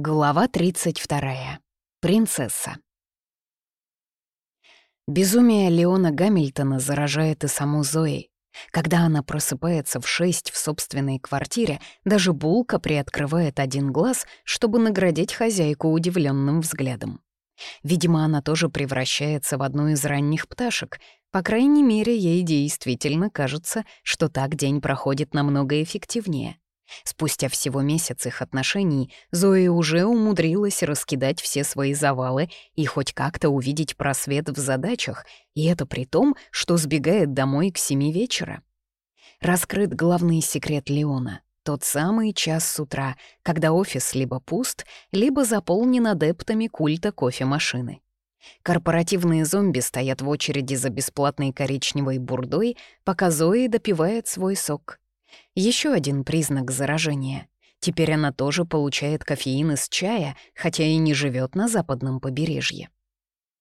Глава 32. Принцесса. Безумие Леона Гамильтона заражает и саму Зои. Когда она просыпается в шесть в собственной квартире, даже Булка приоткрывает один глаз, чтобы наградить хозяйку удивленным взглядом. Видимо, она тоже превращается в одну из ранних пташек. По крайней мере, ей действительно кажется, что так день проходит намного эффективнее. Спустя всего месяц их отношений Зоя уже умудрилась раскидать все свои завалы и хоть как-то увидеть просвет в задачах, и это при том, что сбегает домой к семи вечера. Раскрыт главный секрет Леона — тот самый час с утра, когда офис либо пуст, либо заполнен адептами культа кофемашины. Корпоративные зомби стоят в очереди за бесплатной коричневой бурдой, пока Зои допивает свой сок — еще один признак заражения. Теперь она тоже получает кофеин из чая, хотя и не живет на западном побережье.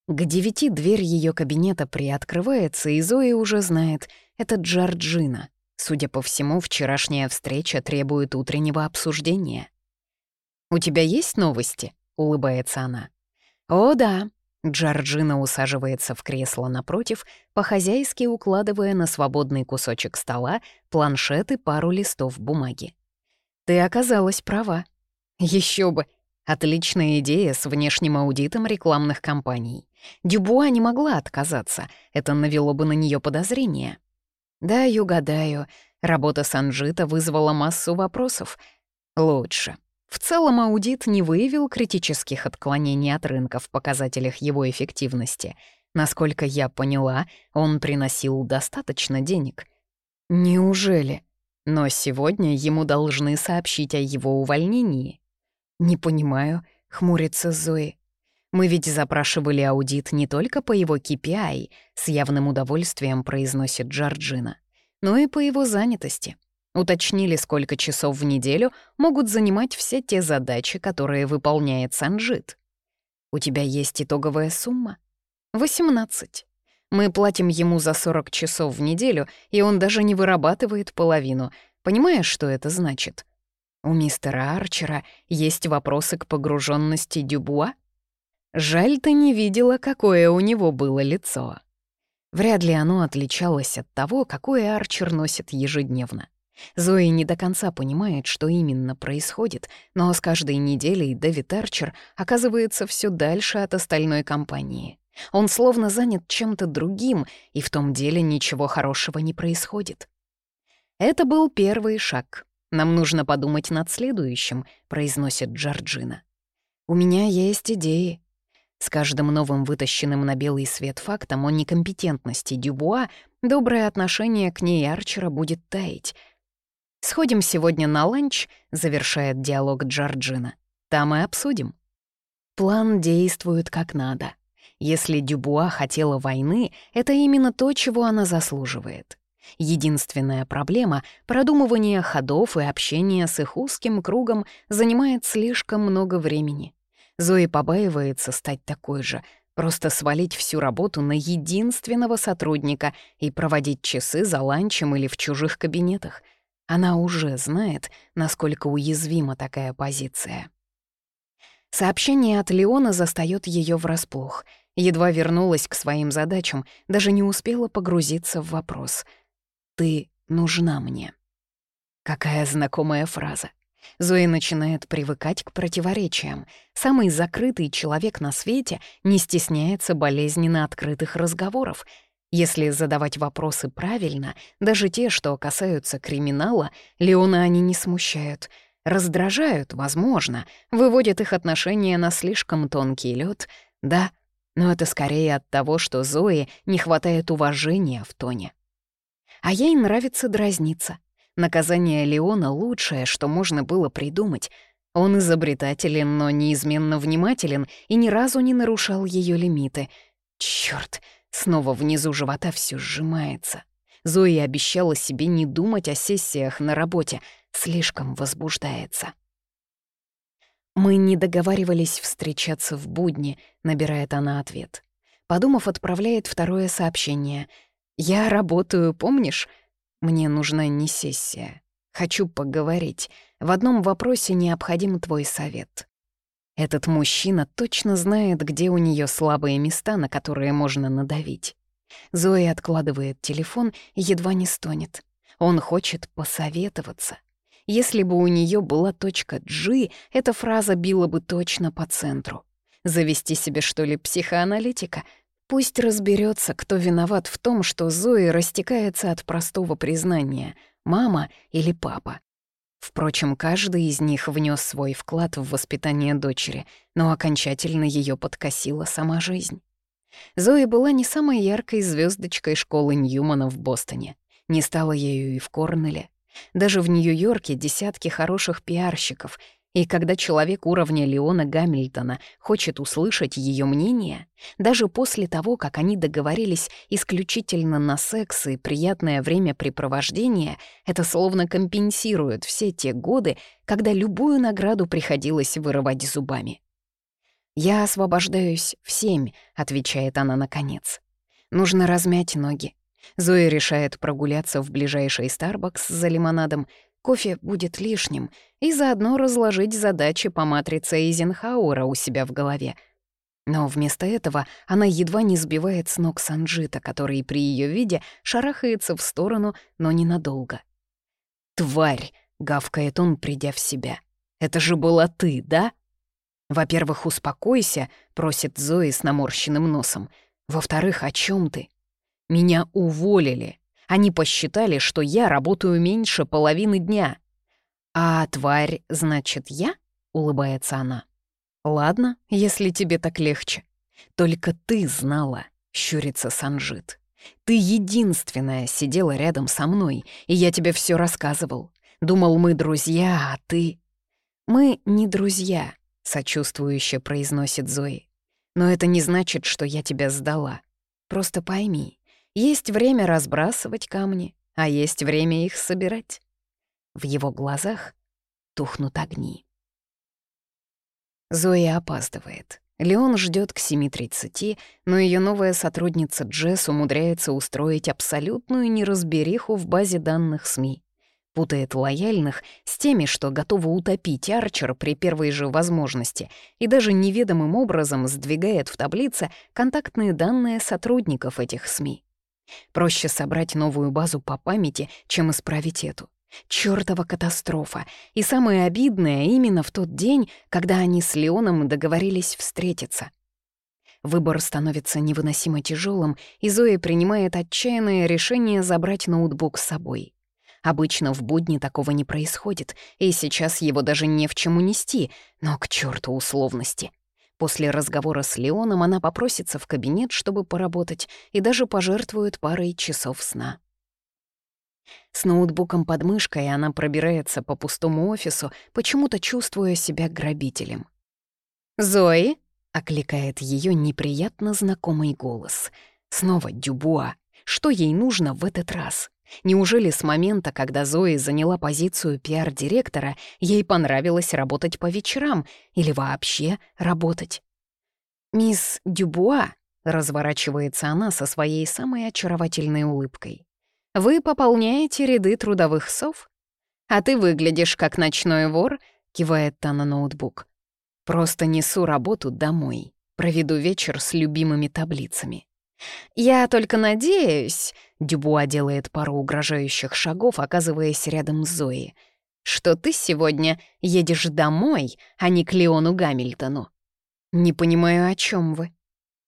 К девяти дверь ее кабинета приоткрывается, и Зои уже знает — это Джорджина. Судя по всему, вчерашняя встреча требует утреннего обсуждения. «У тебя есть новости?» — улыбается она. «О, да», Джорджина усаживается в кресло напротив, по-хозяйски укладывая на свободный кусочек стола планшет и пару листов бумаги. «Ты оказалась права. Еще бы! Отличная идея с внешним аудитом рекламных кампаний. Дюбуа не могла отказаться, это навело бы на нее подозрения. Да, угадаю, работа Санжита вызвала массу вопросов. Лучше. В целом аудит не выявил критических отклонений от рынка в показателях его эффективности. Насколько я поняла, он приносил достаточно денег. Неужели? Но сегодня ему должны сообщить о его увольнении. Не понимаю, хмурится Зои. Мы ведь запрашивали аудит не только по его KPI, с явным удовольствием произносит Джорджина, но и по его занятости. Уточнили, сколько часов в неделю могут занимать все те задачи, которые выполняет Санджит. У тебя есть итоговая сумма? 18. Мы платим ему за 40 часов в неделю, и он даже не вырабатывает половину. Понимаешь, что это значит? У мистера Арчера есть вопросы к погруженности Дюбуа? Жаль, ты не видела, какое у него было лицо. Вряд ли оно отличалось от того, какое Арчер носит ежедневно. Зои не до конца понимает, что именно происходит, но с каждой неделей Дэвид Арчер оказывается все дальше от остальной компании. Он словно занят чем-то другим, и в том деле ничего хорошего не происходит. «Это был первый шаг. Нам нужно подумать над следующим», — произносит Джорджина. «У меня есть идеи». С каждым новым вытащенным на белый свет фактом о некомпетентности Дюбуа доброе отношение к ней Арчера будет таять — «Сходим сегодня на ланч», — завершает диалог Джорджина. «Там и обсудим». План действует как надо. Если Дюбуа хотела войны, это именно то, чего она заслуживает. Единственная проблема — продумывание ходов и общение с их узким кругом занимает слишком много времени. Зои побаивается стать такой же, просто свалить всю работу на единственного сотрудника и проводить часы за ланчем или в чужих кабинетах — она уже знает, насколько уязвима такая позиция. Сообщение от Леона застаёт её врасплох. Едва вернулась к своим задачам, даже не успела погрузиться в вопрос. «Ты нужна мне». Какая знакомая фраза. Зои начинает привыкать к противоречиям. Самый закрытый человек на свете не стесняется болезненно открытых разговоров — если задавать вопросы правильно, даже те, что касаются криминала, Леона они не смущают. Раздражают, возможно, выводят их отношения на слишком тонкий лед, да, но это скорее от того, что Зои не хватает уважения в тоне. А ей нравится дразниться. Наказание Леона — лучшее, что можно было придумать. Он изобретателен, но неизменно внимателен и ни разу не нарушал ее лимиты. Чёрт, Снова внизу живота все сжимается. Зои обещала себе не думать о сессиях на работе, слишком возбуждается. «Мы не договаривались встречаться в будни», — набирает она ответ. Подумав, отправляет второе сообщение. «Я работаю, помнишь? Мне нужна не сессия. Хочу поговорить. В одном вопросе необходим твой совет». Этот мужчина точно знает, где у нее слабые места, на которые можно надавить. Зои откладывает телефон и едва не стонет. Он хочет посоветоваться. Если бы у нее была точка G, эта фраза била бы точно по центру. Завести себе, что ли, психоаналитика? Пусть разберется, кто виноват в том, что Зои растекается от простого признания — мама или папа. Впрочем, каждый из них внес свой вклад в воспитание дочери, но окончательно ее подкосила сама жизнь. Зои была не самой яркой звездочкой школы Ньюмана в Бостоне, не стала ею и в Корнеле. Даже в Нью-Йорке десятки хороших пиарщиков, и когда человек уровня Леона Гамильтона хочет услышать ее мнение, даже после того, как они договорились исключительно на секс и приятное времяпрепровождение, это словно компенсирует все те годы, когда любую награду приходилось вырывать зубами. «Я освобождаюсь в семь», — отвечает она наконец. «Нужно размять ноги. Зоя решает прогуляться в ближайший Starbucks за лимонадом. Кофе будет лишним. И заодно разложить задачи по матрице Эйзенхауэра у себя в голове. Но вместо этого она едва не сбивает с ног Санджита, который при ее виде шарахается в сторону, но ненадолго. «Тварь!» — гавкает он, придя в себя. «Это же была ты, да?» «Во-первых, успокойся», — просит Зои с наморщенным носом. «Во-вторых, о чем ты?» Меня уволили. Они посчитали, что я работаю меньше половины дня. «А тварь, значит, я?» — улыбается она. «Ладно, если тебе так легче. Только ты знала», — щурится Санжит. «Ты единственная сидела рядом со мной, и я тебе все рассказывал. Думал, мы друзья, а ты...» «Мы не друзья», — сочувствующе произносит Зои. «Но это не значит, что я тебя сдала. Просто пойми, есть время разбрасывать камни, а есть время их собирать. В его глазах тухнут огни. Зоя опаздывает. Леон ждет к 7.30, но ее новая сотрудница Джесс умудряется устроить абсолютную неразбериху в базе данных СМИ. Путает лояльных с теми, что готовы утопить Арчер при первой же возможности, и даже неведомым образом сдвигает в таблице контактные данные сотрудников этих СМИ. Проще собрать новую базу по памяти, чем исправить эту. Чёртова катастрофа. И самое обидное именно в тот день, когда они с Леоном договорились встретиться. Выбор становится невыносимо тяжелым, и Зоя принимает отчаянное решение забрать ноутбук с собой. Обычно в будни такого не происходит, и сейчас его даже не в чем унести, но к черту условности. После разговора с Леоном она попросится в кабинет, чтобы поработать, и даже пожертвует парой часов сна. С ноутбуком под мышкой она пробирается по пустому офису, почему-то чувствуя себя грабителем. «Зои!» — окликает ее неприятно знакомый голос. Снова Дюбуа. Что ей нужно в этот раз? Неужели с момента, когда Зои заняла позицию пиар-директора, ей понравилось работать по вечерам или вообще работать? «Мисс Дюбуа», — разворачивается она со своей самой очаровательной улыбкой, «вы пополняете ряды трудовых сов? А ты выглядишь как ночной вор», — кивает та на ноутбук. «Просто несу работу домой, проведу вечер с любимыми таблицами». «Я только надеюсь...» — Дюбуа делает пару угрожающих шагов, оказываясь рядом с Зоей. «Что ты сегодня едешь домой, а не к Леону Гамильтону?» «Не понимаю, о чем вы».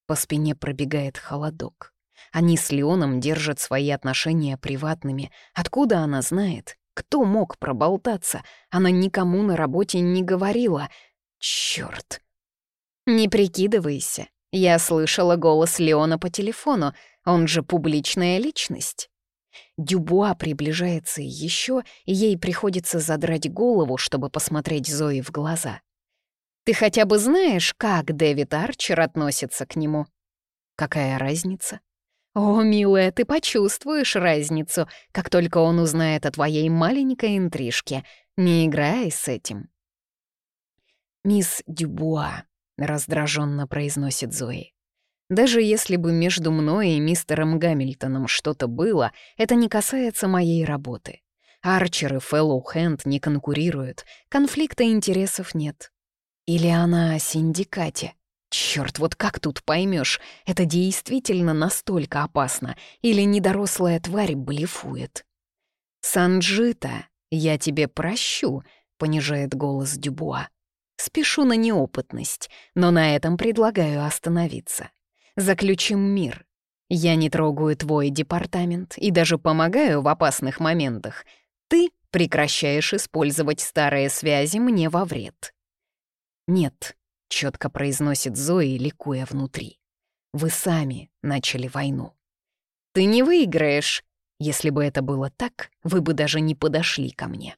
По спине пробегает холодок. Они с Леоном держат свои отношения приватными. Откуда она знает? Кто мог проболтаться? Она никому на работе не говорила. Чёрт. «Не прикидывайся», я слышала голос Леона по телефону, он же публичная личность. Дюбуа приближается еще, и ей приходится задрать голову, чтобы посмотреть Зои в глаза. «Ты хотя бы знаешь, как Дэвид Арчер относится к нему?» «Какая разница?» «О, милая, ты почувствуешь разницу, как только он узнает о твоей маленькой интрижке. Не играй с этим». «Мисс Дюбуа», раздраженно произносит Зои. Даже если бы между мной и мистером Гамильтоном что-то было, это не касается моей работы. Арчер и Фэллоу Хэнд не конкурируют, конфликта интересов нет. Или она о синдикате? Черт, вот как тут поймешь, это действительно настолько опасно, или недорослая тварь блефует? «Санджита, я тебе прощу», — понижает голос Дюбуа. «Спешу на неопытность, но на этом предлагаю остановиться. Заключим мир. Я не трогаю твой департамент и даже помогаю в опасных моментах. Ты прекращаешь использовать старые связи мне во вред». «Нет», — четко произносит Зои, ликуя внутри. «Вы сами начали войну». «Ты не выиграешь», если бы это было так, вы бы даже не подошли ко мне.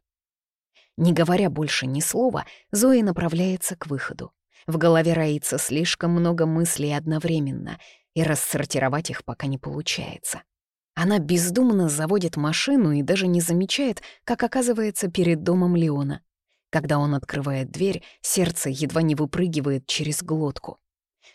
Не говоря больше ни слова, Зои направляется к выходу. В голове роится слишком много мыслей одновременно, и рассортировать их пока не получается. Она бездумно заводит машину и даже не замечает, как оказывается перед домом Леона. Когда он открывает дверь, сердце едва не выпрыгивает через глотку.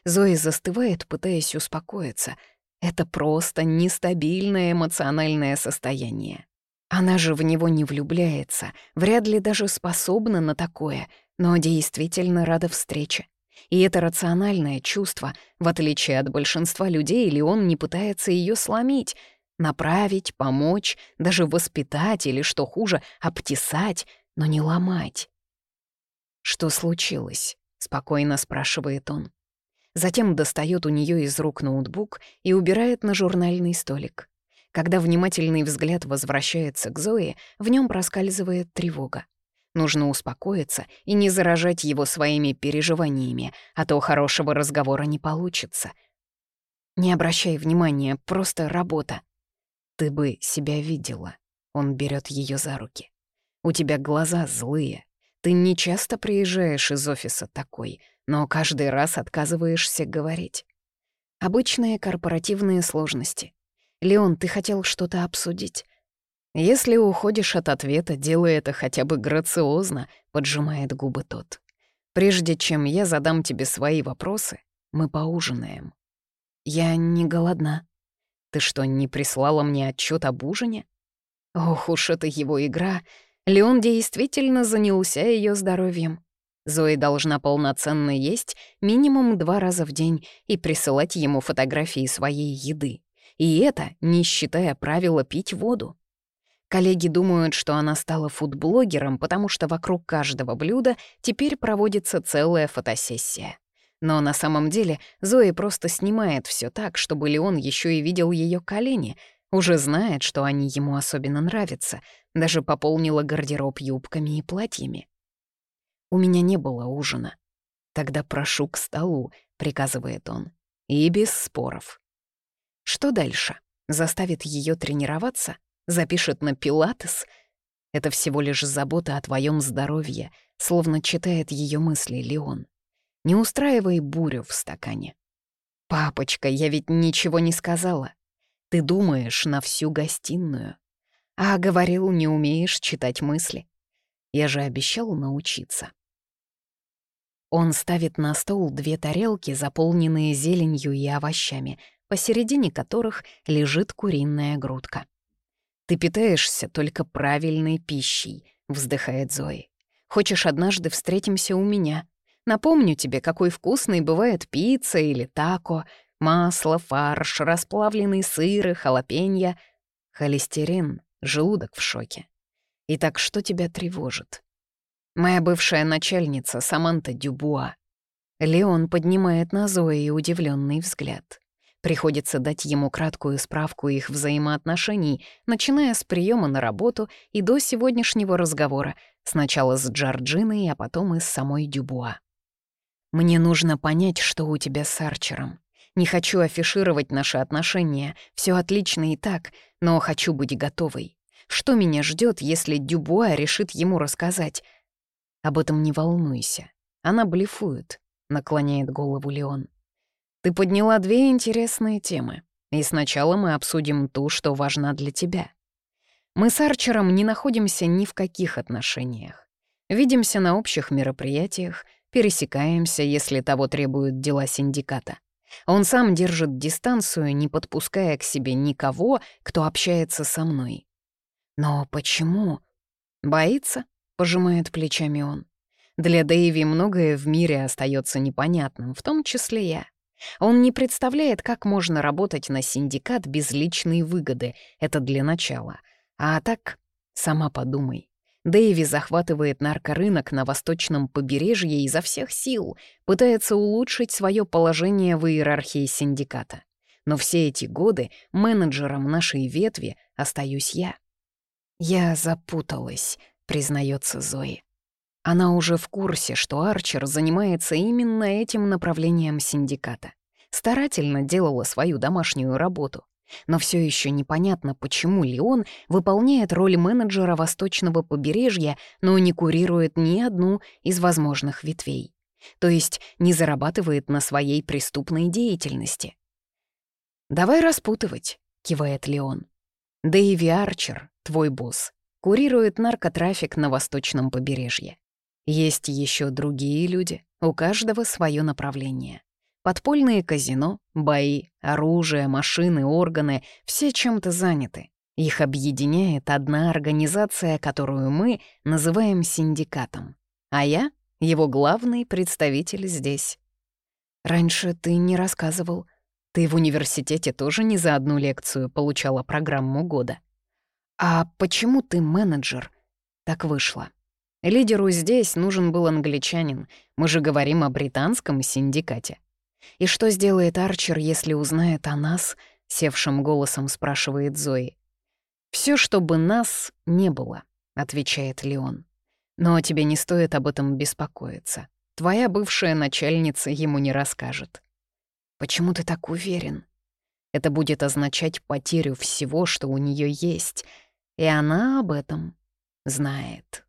Зои застывает, пытаясь успокоиться — это просто нестабильное эмоциональное состояние. Она же в него не влюбляется, вряд ли даже способна на такое, но действительно рада встрече. И это рациональное чувство, в отличие от большинства людей, или он не пытается ее сломить, направить, помочь, даже воспитать или, что хуже, обтесать, но не ломать. «Что случилось?» — спокойно спрашивает он. Затем достает у нее из рук ноутбук и убирает на журнальный столик. Когда внимательный взгляд возвращается к Зое, в нем проскальзывает тревога. Нужно успокоиться и не заражать его своими переживаниями, а то хорошего разговора не получится. Не обращай внимания, просто работа. Ты бы себя видела. Он берет ее за руки. У тебя глаза злые. Ты не часто приезжаешь из офиса такой — но каждый раз отказываешься говорить. Обычные корпоративные сложности. Леон, ты хотел что-то обсудить? Если уходишь от ответа, делай это хотя бы грациозно, поджимает губы тот. Прежде чем я задам тебе свои вопросы, мы поужинаем. Я не голодна. Ты что, не прислала мне отчет об ужине? Ох уж это его игра. Леон действительно занялся ее здоровьем. Зои должна полноценно есть минимум два раза в день и присылать ему фотографии своей еды. И это не считая правила пить воду. Коллеги думают, что она стала фудблогером, потому что вокруг каждого блюда теперь проводится целая фотосессия. Но на самом деле Зои просто снимает все так, чтобы Леон еще и видел ее колени, уже знает, что они ему особенно нравятся, даже пополнила гардероб юбками и платьями. У меня не было ужина. Тогда прошу к столу, приказывает он. И без споров. Что дальше? Заставит ее тренироваться? Запишет на пилатес? Это всего лишь забота о твоем здоровье, словно читает ее мысли Леон. Не устраивай бурю в стакане. «Папочка, я ведь ничего не сказала. Ты думаешь на всю гостиную. А говорил, не умеешь читать мысли. Я же обещал научиться. Он ставит на стол две тарелки, заполненные зеленью и овощами, посередине которых лежит куриная грудка. «Ты питаешься только правильной пищей», — вздыхает Зои. «Хочешь, однажды встретимся у меня? Напомню тебе, какой вкусной бывает пицца или тако, масло, фарш, расплавленный сыр и. Холестерин, желудок в шоке. Итак, что тебя тревожит? Моя бывшая начальница Саманта Дюбуа. Леон поднимает на Зои удивленный взгляд. Приходится дать ему краткую справку их взаимоотношений, начиная с приема на работу и до сегодняшнего разговора, сначала с Джорджиной, а потом и с самой Дюбуа. «Мне нужно понять, что у тебя с Арчером. Не хочу афишировать наши отношения, все отлично и так, но хочу быть готовой. Что меня ждет, если Дюбуа решит ему рассказать? Об этом не волнуйся. Она блефует, наклоняет голову Леон. Ты подняла две интересные темы. И сначала мы обсудим ту, что важна для тебя. Мы с Арчером не находимся ни в каких отношениях. Видимся на общих мероприятиях, пересекаемся, если того требуют дела синдиката. Он сам держит дистанцию, не подпуская к себе никого, кто общается со мной. «Но почему?» «Боится?» — пожимает плечами он. Для Дэйви многое в мире остается непонятным, в том числе я. Он не представляет, как можно работать на синдикат без личной выгоды, это для начала. А так, сама подумай. Дэйви захватывает наркорынок на восточном побережье изо всех сил, пытается улучшить свое положение в иерархии синдиката. Но все эти годы менеджером нашей ветви остаюсь я. «Я запуталась», — признается Зои. Она уже в курсе, что Арчер занимается именно этим направлением синдиката. Старательно делала свою домашнюю работу. Но все еще непонятно, почему Леон выполняет роль менеджера восточного побережья, но не курирует ни одну из возможных ветвей. То есть не зарабатывает на своей преступной деятельности. «Давай распутывать», — кивает Леон. «Дэйви Арчер, твой босс, курирует наркотрафик на восточном побережье. Есть еще другие люди, у каждого свое направление. Подпольные казино, бои, оружие, машины, органы — все чем-то заняты. Их объединяет одна организация, которую мы называем синдикатом. А я — его главный представитель здесь. Раньше ты не рассказывал. Ты в университете тоже не за одну лекцию получала программу года. А почему ты менеджер? Так вышло. Лидеру здесь нужен был англичанин. Мы же говорим о британском синдикате. «И что сделает Арчер, если узнает о нас?» — севшим голосом спрашивает Зои. Все, чтобы нас не было», — отвечает Леон. «Но тебе не стоит об этом беспокоиться. Твоя бывшая начальница ему не расскажет». «Почему ты так уверен?» Это будет означать потерю всего, что у нее есть, и она об этом знает.